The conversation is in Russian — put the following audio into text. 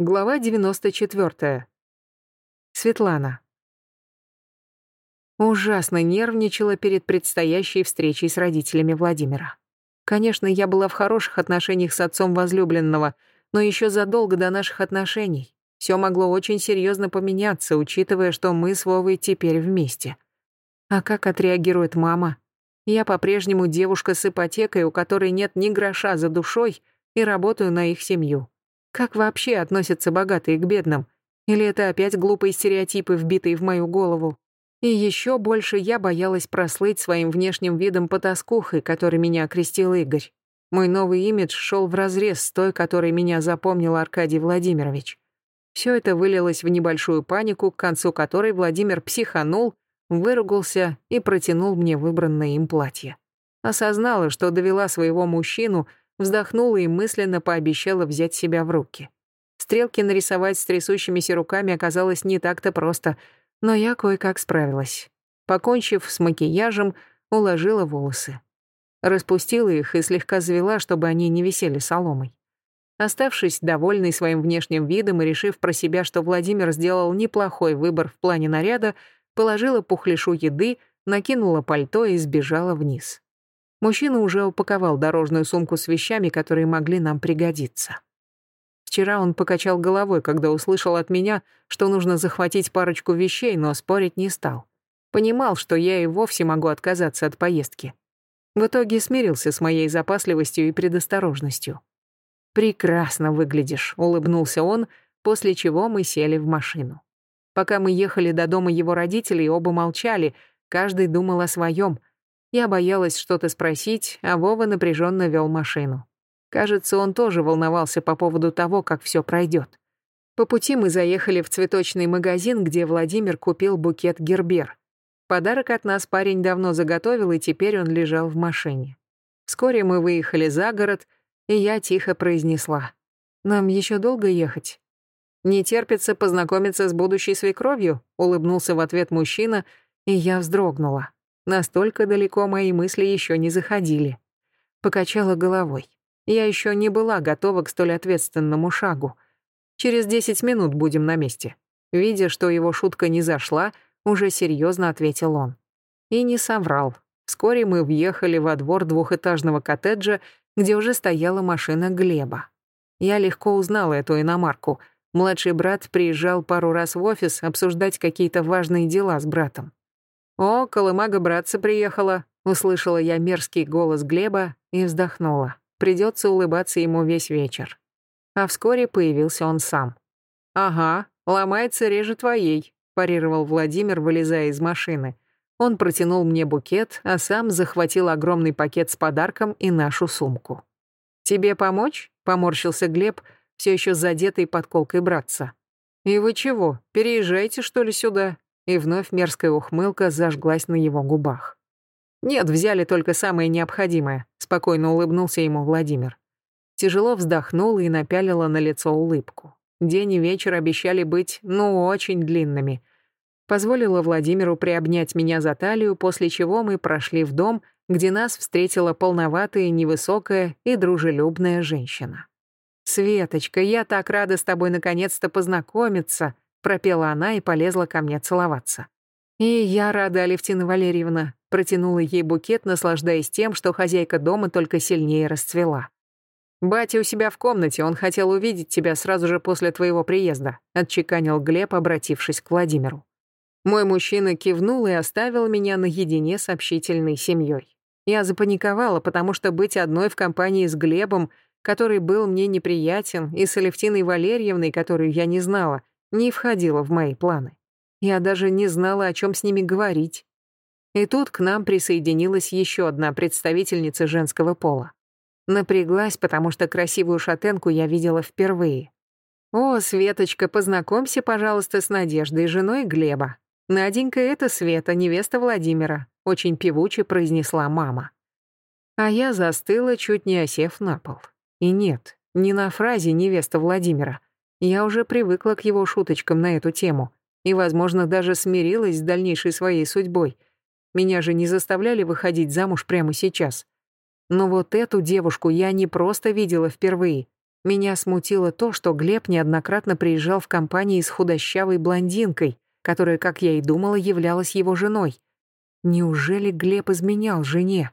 Глава 94. Светлана. Ужасно нервничала перед предстоящей встречей с родителями Владимира. Конечно, я была в хороших отношениях с отцом возлюбленного, но еще задолго до наших отношений. Все могло очень серьезно поменяться, учитывая, что мы с Вовой теперь вместе. А как отреагирует мама? Я по-прежнему девушка с ипотекой, у которой нет ни гроша за душой, и работаю на их семью. Как вообще относятся богатые к бедным? Или это опять глупые стереотипы, вбитые в мою голову? И еще больше я боялась прослыть своим внешним видом потаскухой, который меня окрестил Игорь. Мой новый имидж шел вразрез с той, которой меня запомнил Аркадий Владимирович. Все это вылилось в небольшую панику, к концу которой Владимир психанул, выругался и протянул мне выбранное им платье. Осознала, что довела своего мужчину — вздохнула и мысленно пообещала взять себя в руки. Стрелки нарисовать с трясущимися руками оказалось не так-то просто, но я кое-как справилась. Покончив с макияжем, уложила волосы. Распустила их и слегка завела, чтобы они не висели соломой. Оставшись довольной своим внешним видом и решив про себя, что Владимир сделал неплохой выбор в плане наряда, положила пухляшу еды, накинула пальто и сбежала вниз. Мужчина уже упаковал дорожную сумку с вещами, которые могли нам пригодиться. Вчера он покачал головой, когда услышал от меня, что нужно захватить парочку вещей, но спорить не стал. Понимал, что я и вовсе могу отказаться от поездки. В итоге смирился с моей запасливостью и предосторожностью. «Прекрасно выглядишь», — улыбнулся он, после чего мы сели в машину. Пока мы ехали до дома его родителей, оба молчали, каждый думал о своем — я боялась что-то спросить, а Вова напряженно вел машину. Кажется, он тоже волновался по поводу того, как все пройдет. По пути мы заехали в цветочный магазин, где Владимир купил букет гербер. Подарок от нас парень давно заготовил, и теперь он лежал в машине. Вскоре мы выехали за город, и я тихо произнесла. «Нам еще долго ехать?» «Не терпится познакомиться с будущей свекровью», — улыбнулся в ответ мужчина, и я вздрогнула. Настолько далеко мои мысли еще не заходили. Покачала головой. Я еще не была готова к столь ответственному шагу. Через десять минут будем на месте. Видя, что его шутка не зашла, уже серьезно ответил он. И не соврал. Вскоре мы въехали во двор двухэтажного коттеджа, где уже стояла машина Глеба. Я легко узнала эту иномарку. Младший брат приезжал пару раз в офис обсуждать какие-то важные дела с братом. «О, колымага-братца приехала», — услышала я мерзкий голос Глеба и вздохнула. Придется улыбаться ему весь вечер. А вскоре появился он сам. «Ага, ломается реже твоей», — парировал Владимир, вылезая из машины. Он протянул мне букет, а сам захватил огромный пакет с подарком и нашу сумку. «Тебе помочь?» — поморщился Глеб, все еще задетый подколкой братца. «И вы чего, переезжайте, что ли, сюда? И вновь мерзкая ухмылка зажглась на его губах. «Нет, взяли только самое необходимое», — спокойно улыбнулся ему Владимир. Тяжело вздохнула и напялила на лицо улыбку. День и вечер обещали быть, ну, очень длинными. Позволила Владимиру приобнять меня за талию, после чего мы прошли в дом, где нас встретила полноватая, невысокая и дружелюбная женщина. «Светочка, я так рада с тобой наконец-то познакомиться», пропела она и полезла ко мне целоваться. И я рада, Алевтина Валерьевна, протянула ей букет, наслаждаясь тем, что хозяйка дома только сильнее расцвела. «Батя у себя в комнате, он хотел увидеть тебя сразу же после твоего приезда», отчеканил Глеб, обратившись к Владимиру. Мой мужчина кивнул и оставил меня наедине с общительной семьей. Я запаниковала, потому что быть одной в компании с Глебом, который был мне неприятен, и с Алевтиной Валерьевной, которую я не знала, не входило в мои планы. Я даже не знала, о чем с ними говорить. И тут к нам присоединилась еще одна представительница женского пола. Напряглась, потому что красивую шатенку я видела впервые. «О, Светочка, познакомься, пожалуйста, с Надеждой, женой Глеба. Наденька — это Света, невеста Владимира», — очень певуче произнесла мама. А я застыла, чуть не осев на пол. И нет, не на фразе «невеста Владимира», я уже привыкла к его шуточкам на эту тему и, возможно, даже смирилась с дальнейшей своей судьбой. Меня же не заставляли выходить замуж прямо сейчас. Но вот эту девушку я не просто видела впервые. Меня смутило то, что Глеб неоднократно приезжал в компании с худощавой блондинкой, которая, как я и думала, являлась его женой. Неужели Глеб изменял жене?